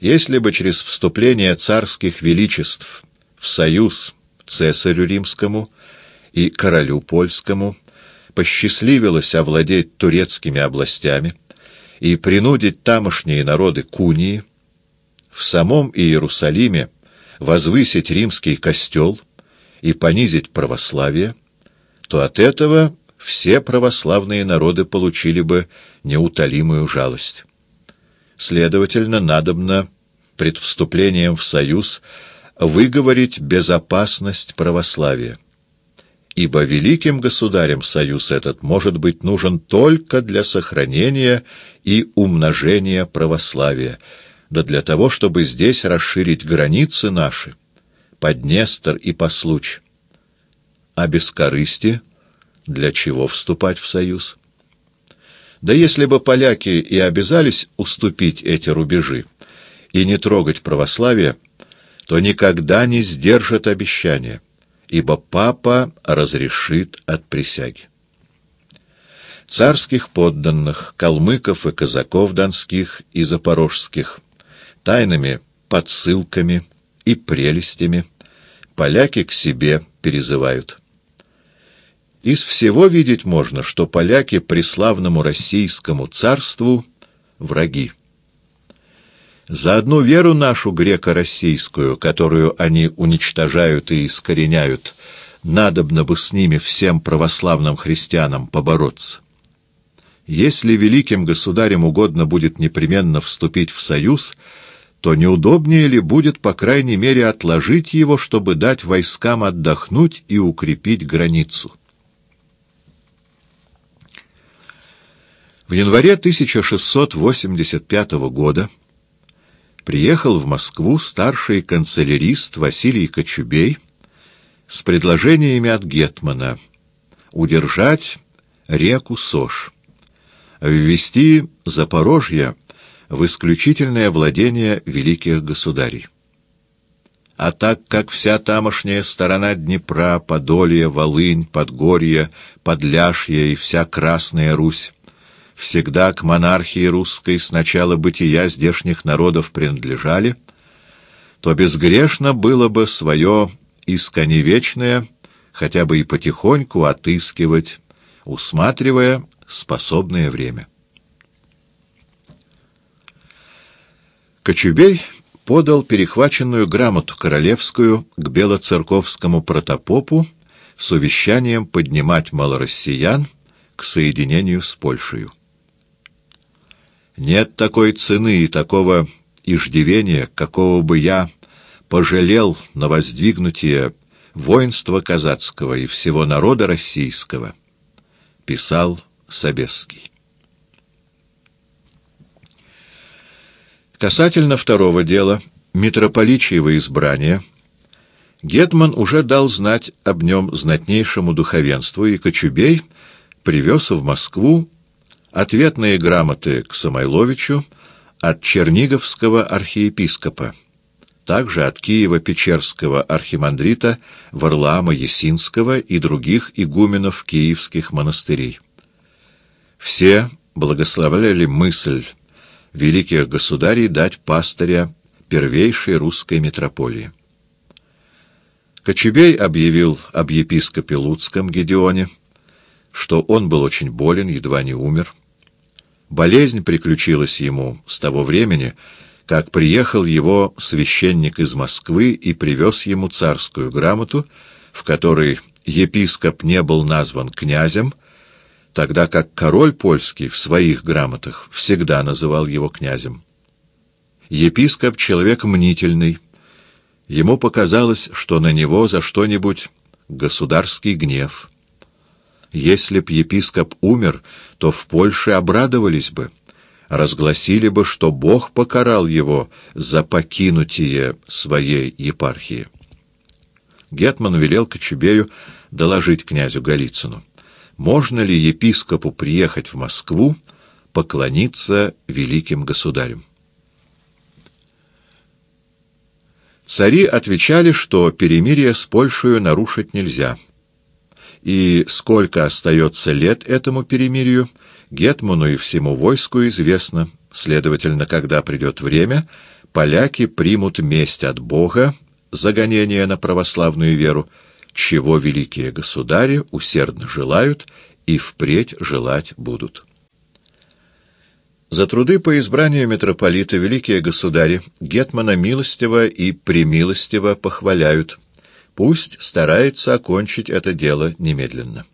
Если бы через вступление царских величеств в союз цесарю римскому и королю польскому посчастливилось овладеть турецкими областями и принудить тамошние народы кунии, в самом Иерусалиме возвысить римский костел и понизить православие, то от этого все православные народы получили бы неутолимую жалость. Следовательно, надобно пред вступлением в союз выговорить безопасность православия. Ибо великим государям союз этот может быть нужен только для сохранения и умножения православия, да для того, чтобы здесь расширить границы наши, под Днестр и по случаю. А без корысти для чего вступать в союз? Да если бы поляки и обязались уступить эти рубежи и не трогать православие, то никогда не сдержат обещания, ибо папа разрешит от присяги. Царских подданных, калмыков и казаков донских и запорожских, тайными подсылками и прелестями поляки к себе перезывают. Из всего видеть можно, что поляки преславному российскому царству враги. За одну веру нашу греко-российскую, которую они уничтожают и искореняют, надобно бы с ними всем православным христианам побороться. Если великим государям угодно будет непременно вступить в союз, то неудобнее ли будет, по крайней мере, отложить его, чтобы дать войскам отдохнуть и укрепить границу? В январе 1685 года приехал в Москву старший канцелярист Василий Кочубей с предложениями от Гетмана удержать реку Сош, ввести Запорожье в исключительное владение великих государей. А так как вся тамошняя сторона Днепра, Подолье, Волынь, Подгорье, Подляшье и вся Красная Русь всегда к монархии русской с начала бытия здешних народов принадлежали, то безгрешно было бы свое исконевечное хотя бы и потихоньку отыскивать, усматривая способное время. Кочубей подал перехваченную грамоту королевскую к белоцерковскому протопопу с увещанием поднимать малороссиян к соединению с Польшей. Нет такой цены и такого иждивения, какого бы я пожалел на воздвигнутие воинства казацкого и всего народа российского, писал Собесский. Касательно второго дела, митрополичьего избрания, Гетман уже дал знать об нем знатнейшему духовенству, и Кочубей привез в Москву Ответные грамоты к Самойловичу от Черниговского архиепископа, также от Киева-Печерского архимандрита Варлаама Есинского и других игуменов киевских монастырей. Все благословляли мысль великих государей дать пастыря первейшей русской митрополии. Кочубей объявил об епископе Луцком Гедеоне, что он был очень болен, едва не умер. Болезнь приключилась ему с того времени, как приехал его священник из Москвы и привез ему царскую грамоту, в которой епископ не был назван князем, тогда как король польский в своих грамотах всегда называл его князем. Епископ — человек мнительный. Ему показалось, что на него за что-нибудь государский гнев — если б епископ умер, то в Польше обрадовались бы, разгласили бы, что Бог покарал его за покинутие своей епархии. Гетман велел Кочубею доложить князю Голицыну, можно ли епископу приехать в Москву, поклониться великим государям. Цари отвечали, что перемирие с Польшей нарушить нельзя — и сколько остается лет этому перемирию, Гетману и всему войску известно, следовательно, когда придет время, поляки примут месть от Бога за гонение на православную веру, чего великие государи усердно желают и впредь желать будут. За труды по избранию митрополита великие государи Гетмана милостиво и премилостиво похваляют. Пусть старается окончить это дело немедленно.